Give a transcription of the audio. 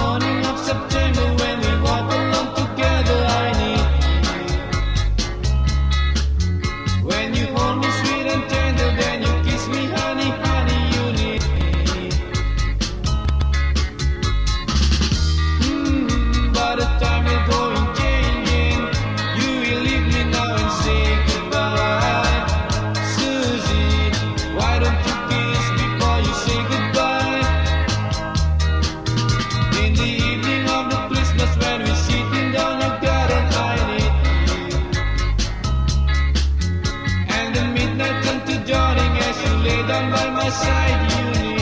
morning of September side you need.